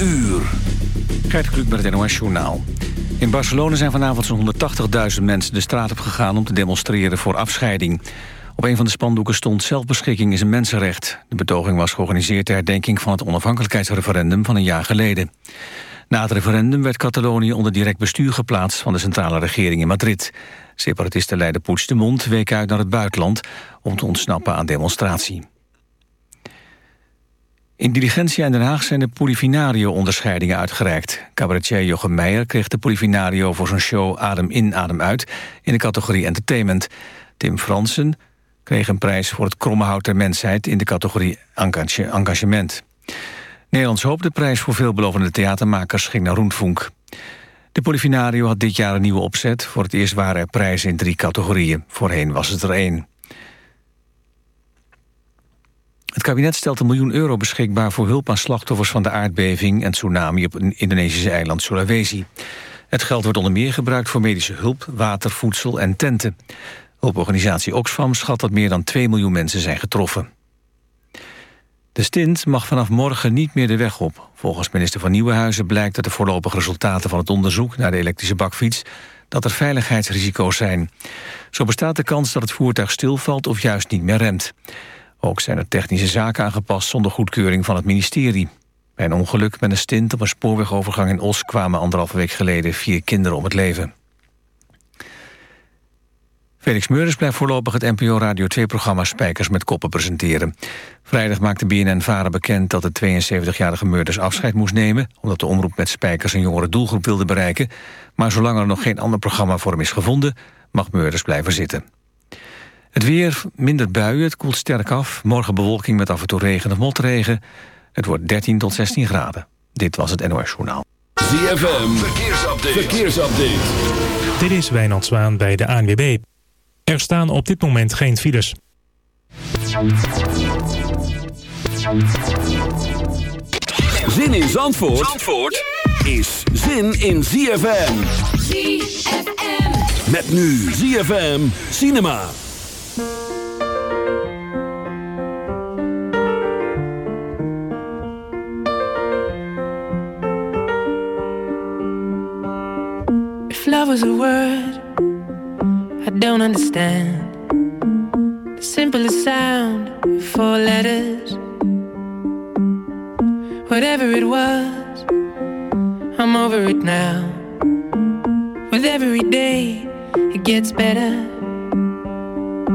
uur. Gert Kluk het NOS Journaal. In Barcelona zijn vanavond zo'n 180.000 mensen de straat op gegaan... om te demonstreren voor afscheiding. Op een van de spandoeken stond zelfbeschikking is een mensenrecht. De betoging was georganiseerd ter herdenking van het onafhankelijkheidsreferendum van een jaar geleden. Na het referendum werd Catalonië onder direct bestuur geplaatst... van de centrale regering in Madrid. Separatisten leidden Puigdemont week uit naar het buitenland... om te ontsnappen aan demonstratie. In Diligentia in Den Haag zijn de Polifinario-onderscheidingen uitgereikt. Cabaretier Jochem Meijer kreeg de Polifinario voor zijn show Adem in, Adem uit... in de categorie Entertainment. Tim Fransen kreeg een prijs voor het kromme hout der mensheid... in de categorie Engagement. Nederlands Hoop, de prijs voor veelbelovende theatermakers, ging naar Roentvonk. De Polifinario had dit jaar een nieuwe opzet. Voor het eerst waren er prijzen in drie categorieën. Voorheen was het er één. Het kabinet stelt een miljoen euro beschikbaar voor hulp aan slachtoffers van de aardbeving en tsunami op het Indonesische eiland Sulawesi. Het geld wordt onder meer gebruikt voor medische hulp, water, voedsel en tenten. Hulporganisatie Oxfam schat dat meer dan 2 miljoen mensen zijn getroffen. De stint mag vanaf morgen niet meer de weg op. Volgens minister van Nieuwenhuizen blijkt uit de voorlopige resultaten van het onderzoek naar de elektrische bakfiets dat er veiligheidsrisico's zijn. Zo bestaat de kans dat het voertuig stilvalt of juist niet meer remt. Ook zijn er technische zaken aangepast zonder goedkeuring van het ministerie. Bij een ongeluk met een stint op een spoorwegovergang in Os... kwamen anderhalve week geleden vier kinderen om het leven. Felix Meurders blijft voorlopig het NPO Radio 2-programma Spijkers met Koppen presenteren. Vrijdag maakte BNN-Varen bekend dat de 72-jarige Meurders afscheid moest nemen... omdat de omroep met Spijkers een jongere doelgroep wilde bereiken. Maar zolang er nog geen ander programma voor hem is gevonden... mag Meurders blijven zitten. Het weer, minder buien, het koelt sterk af. Morgen bewolking met af en toe regen of motregen. Het wordt 13 tot 16 graden. Dit was het NOS Journaal. ZFM, verkeersupdate. verkeersupdate. Dit is Wijnand Zwaan bij de ANWB. Er staan op dit moment geen files. Zin in Zandvoort, Zandvoort is zin in ZFM. ZFM. Met nu ZFM Cinema. If love was a word I don't understand. The simplest sound Four letters. Whatever it was I'm over it now. With every day It gets better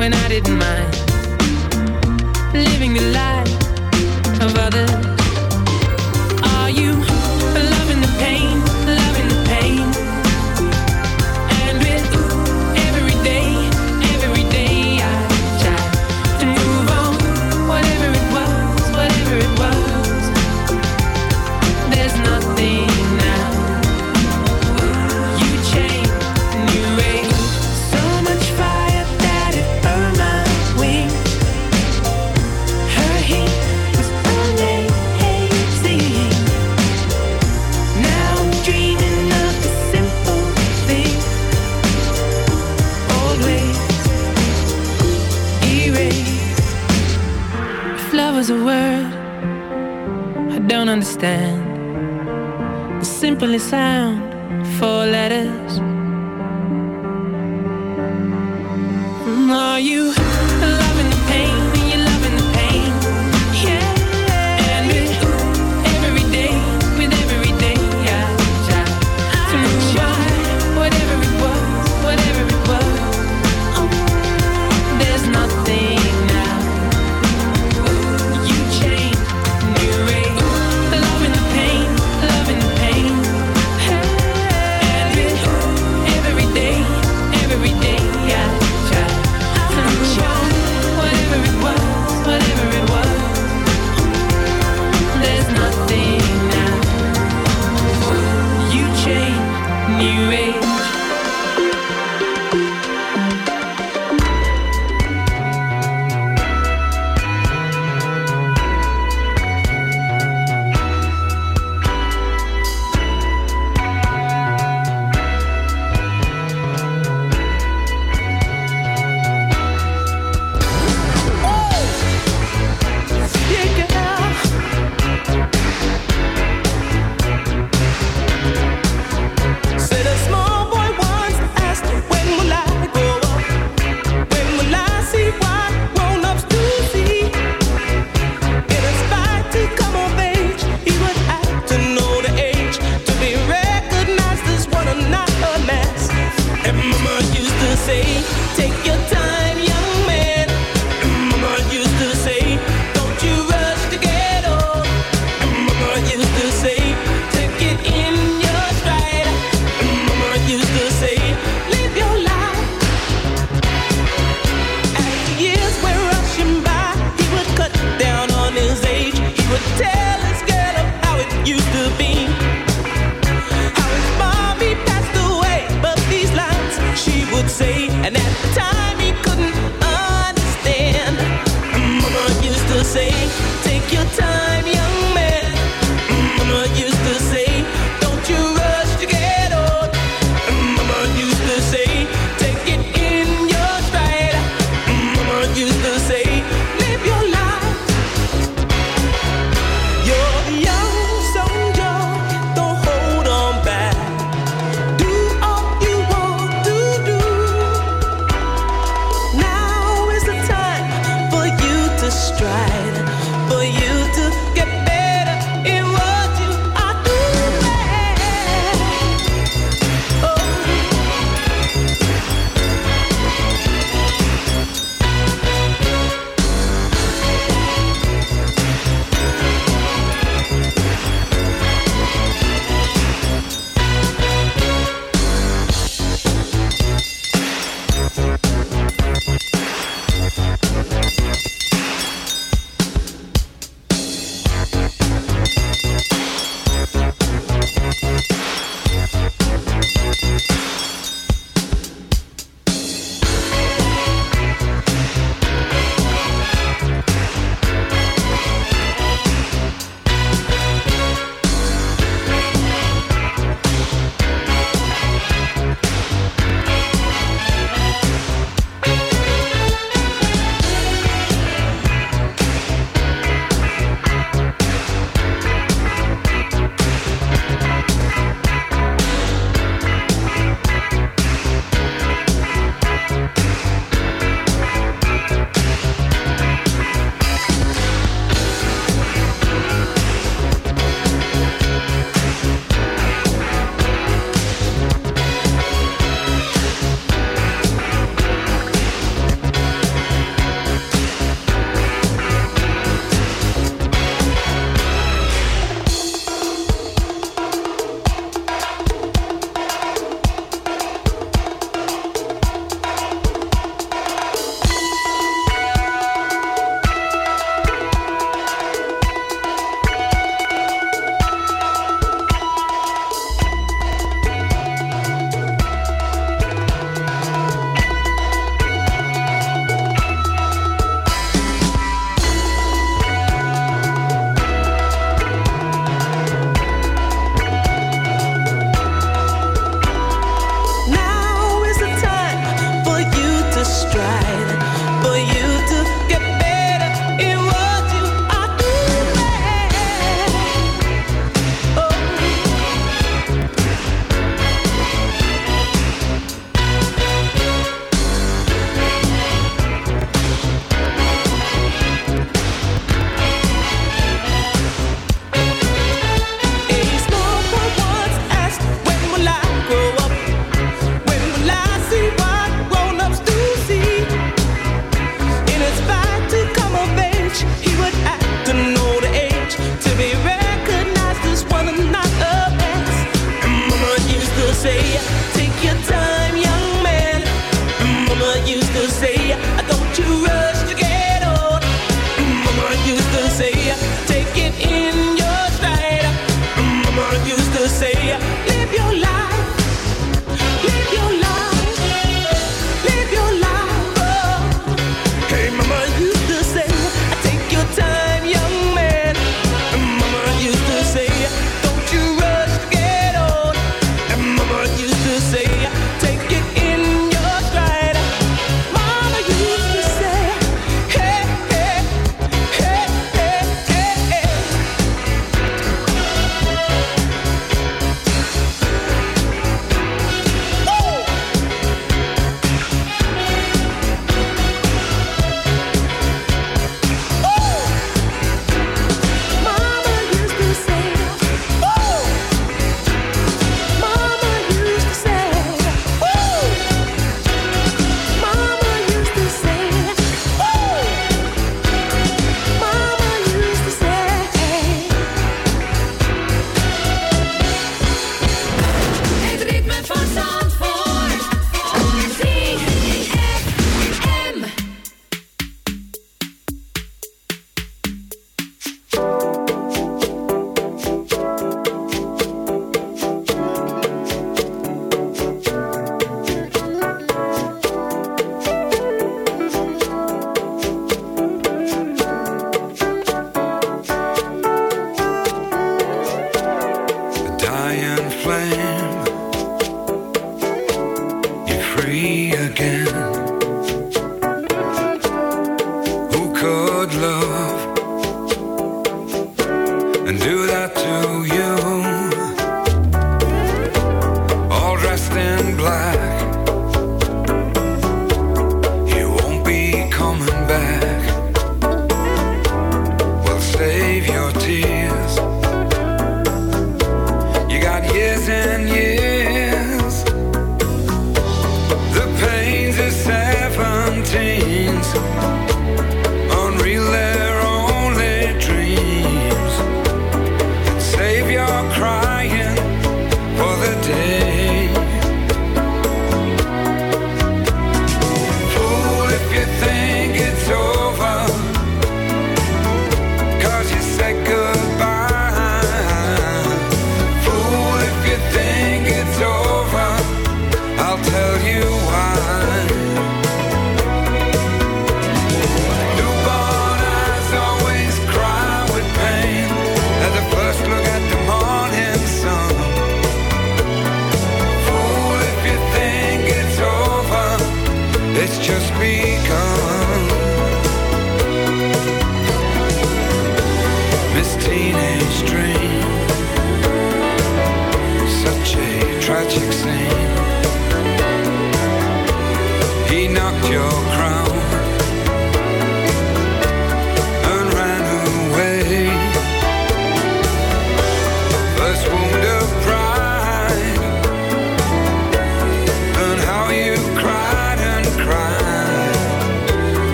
when I didn't mind living the life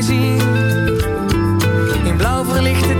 ik willen schreeuwen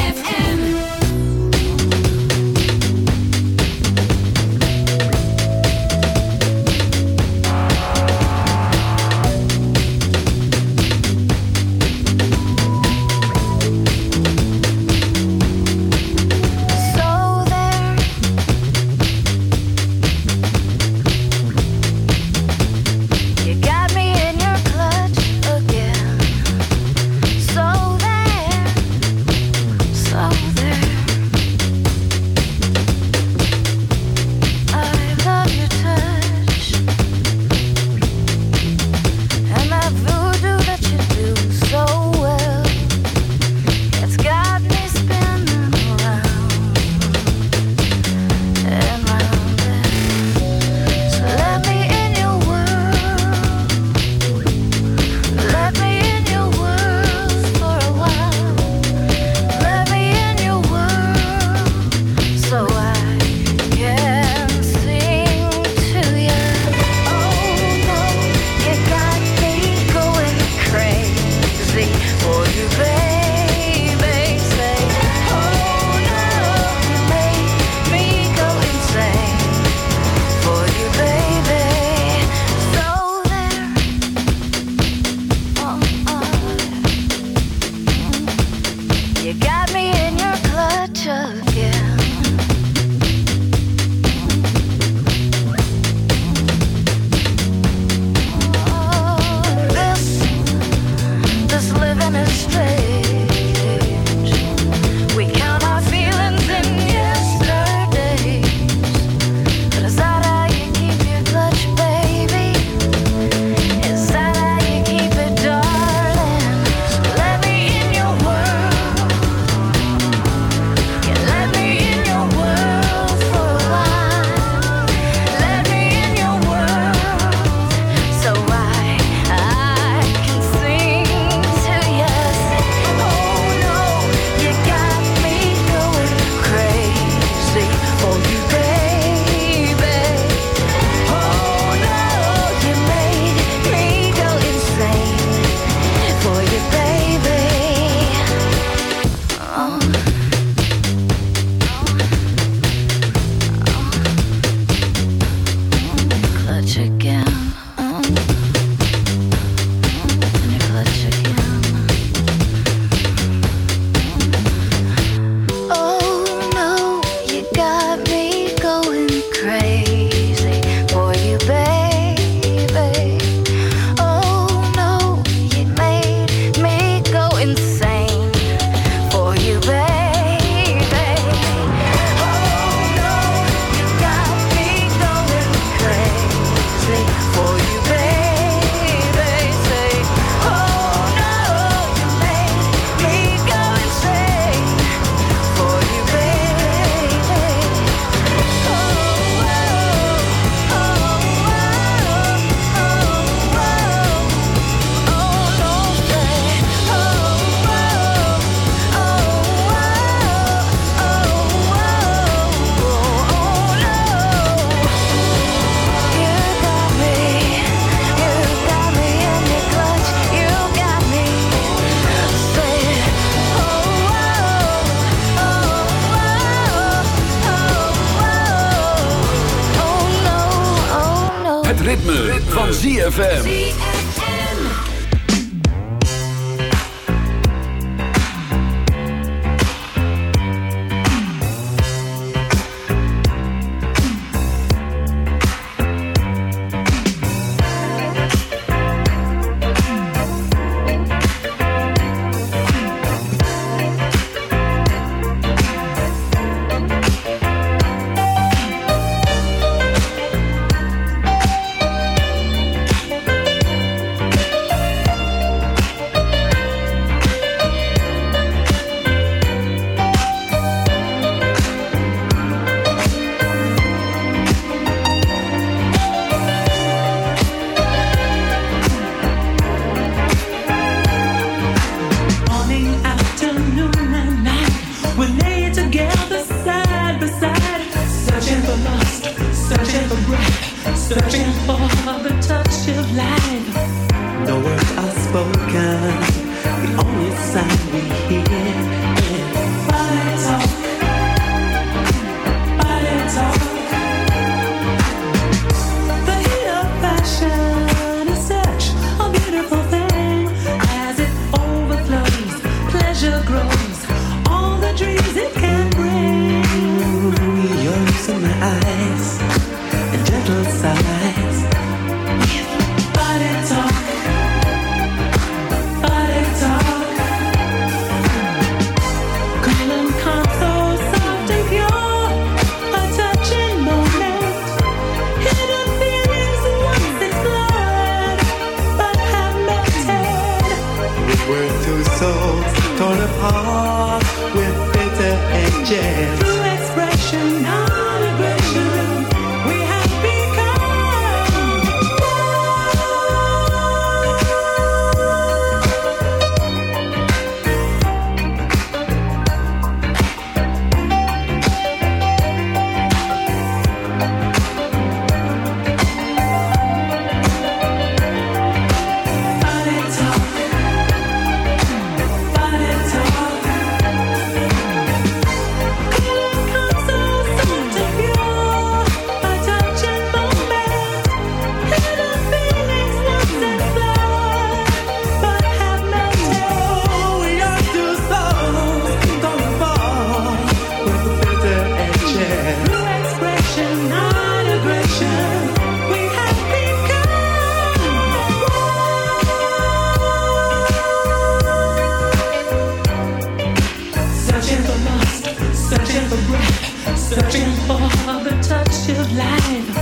for the touch of life.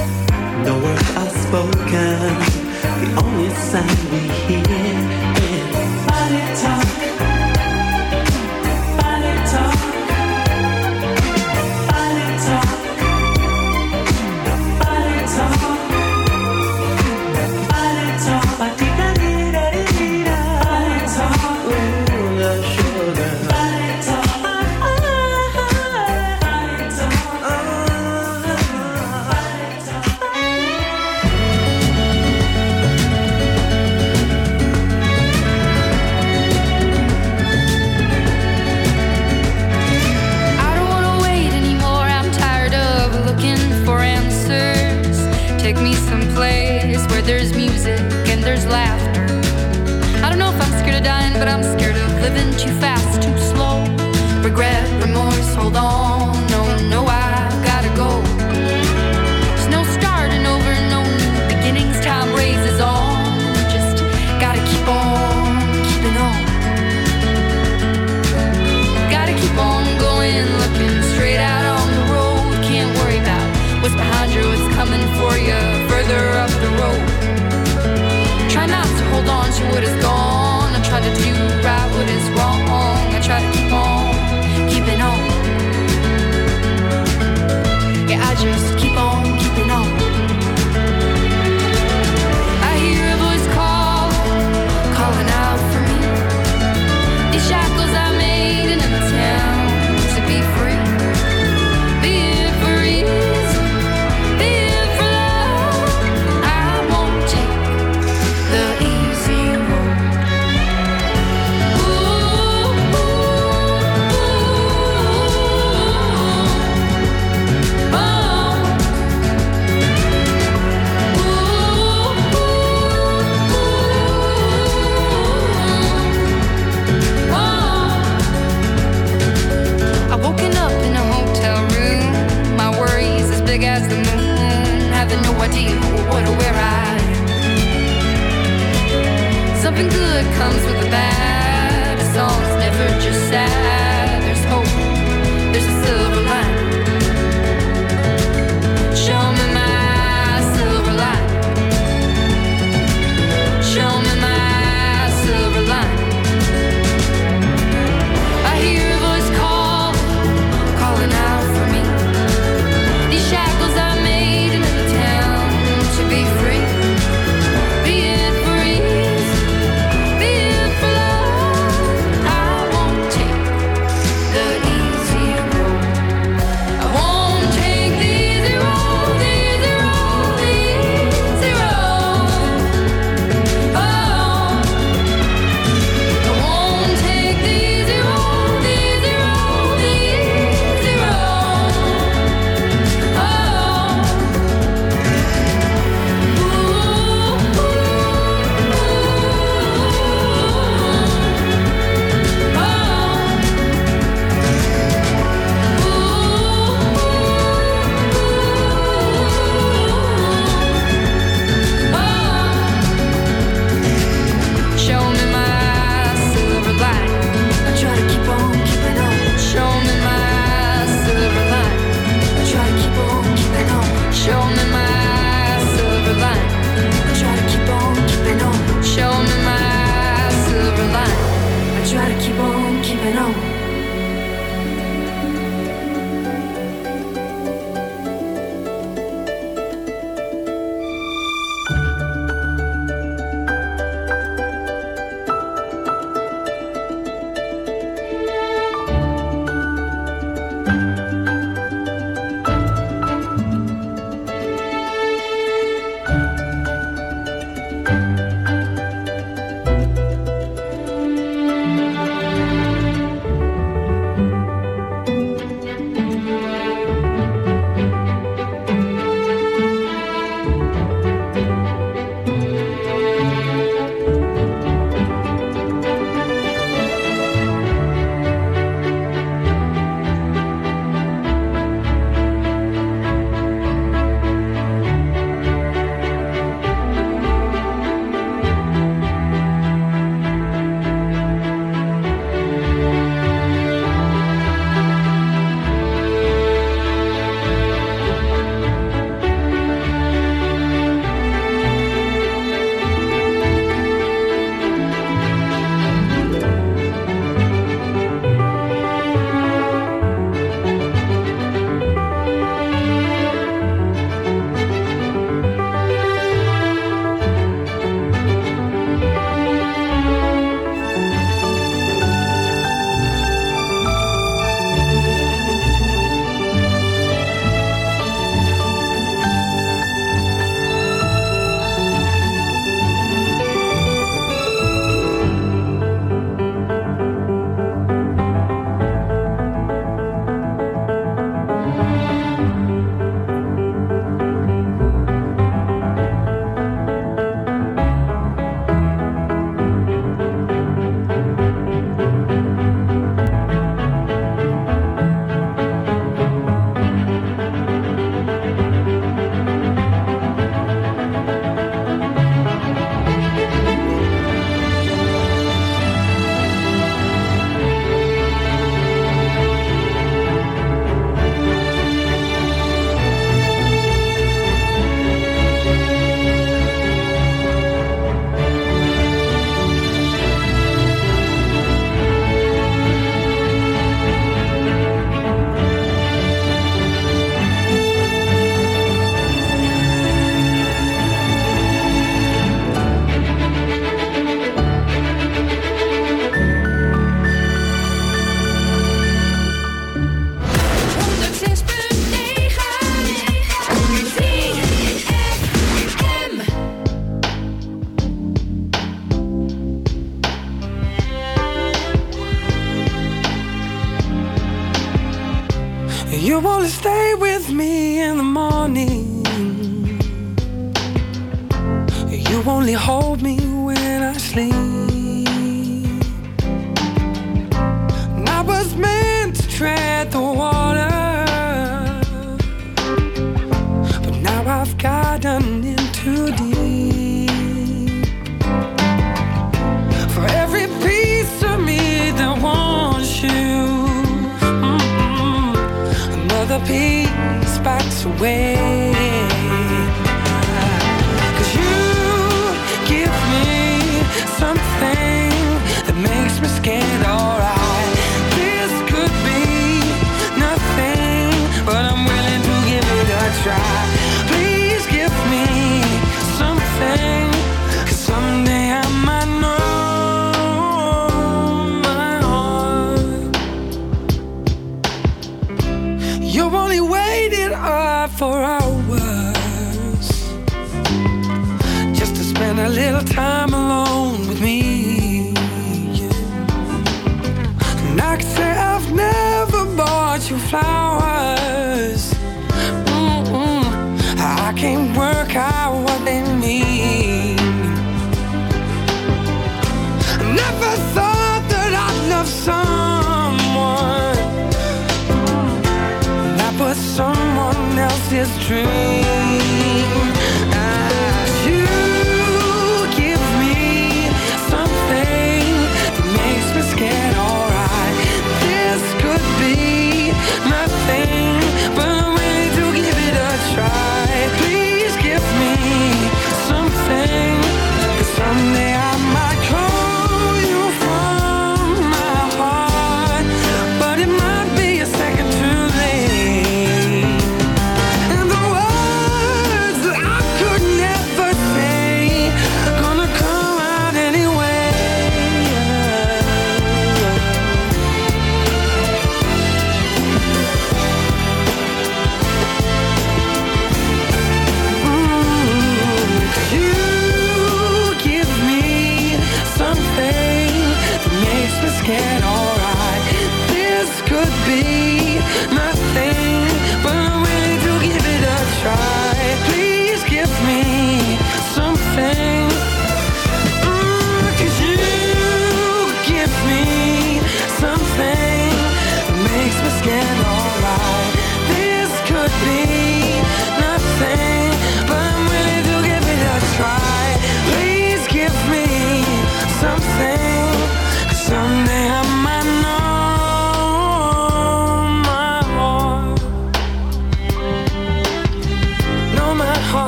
No words are spoken, the only sound we hear. away. for us. 君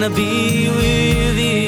wanna be with you.